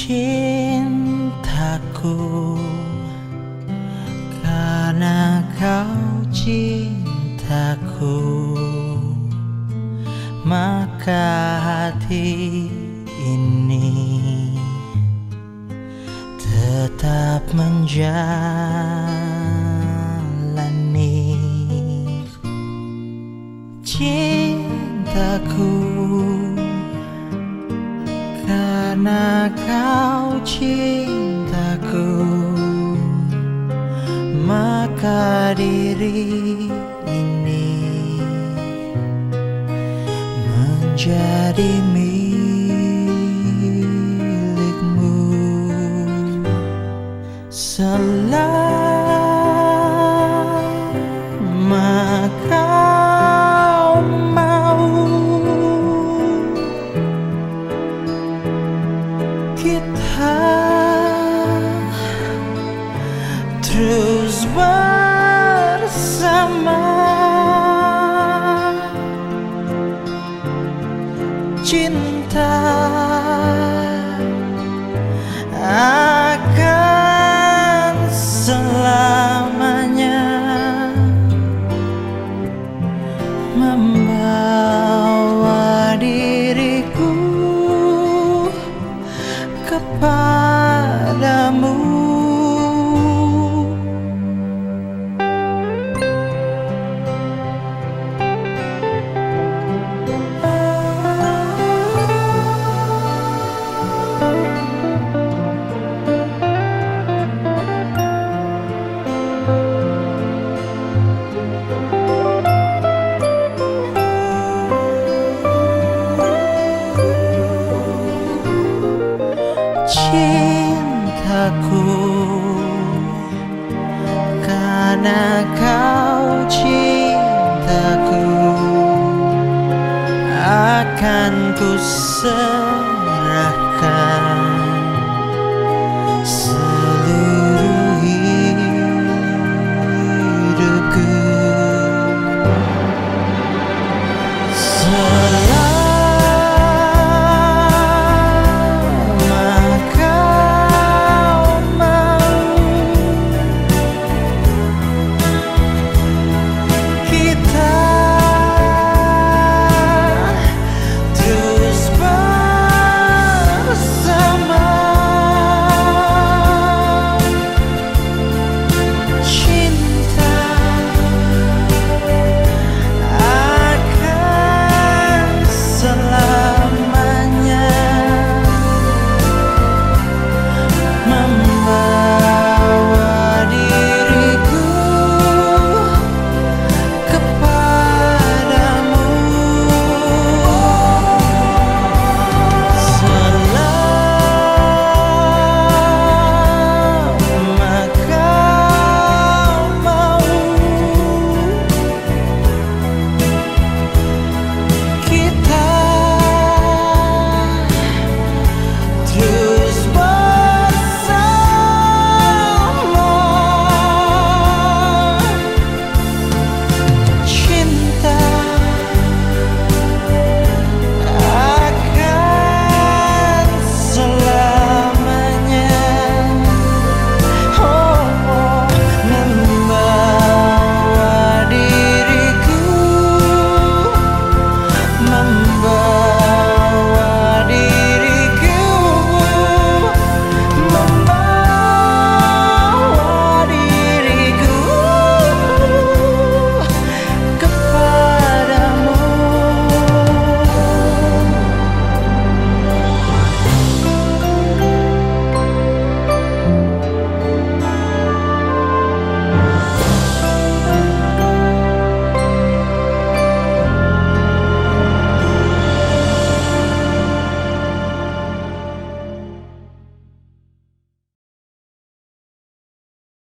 cintaku karena kau cintaku. Maka hati ini tetap menjalani cintaku. Karena kau cintaku maka diri ini menjadi milikmu. Selama terus bersama. Cinta akan selamanya membawa cintaku karena kau cintaku akan ku serahkan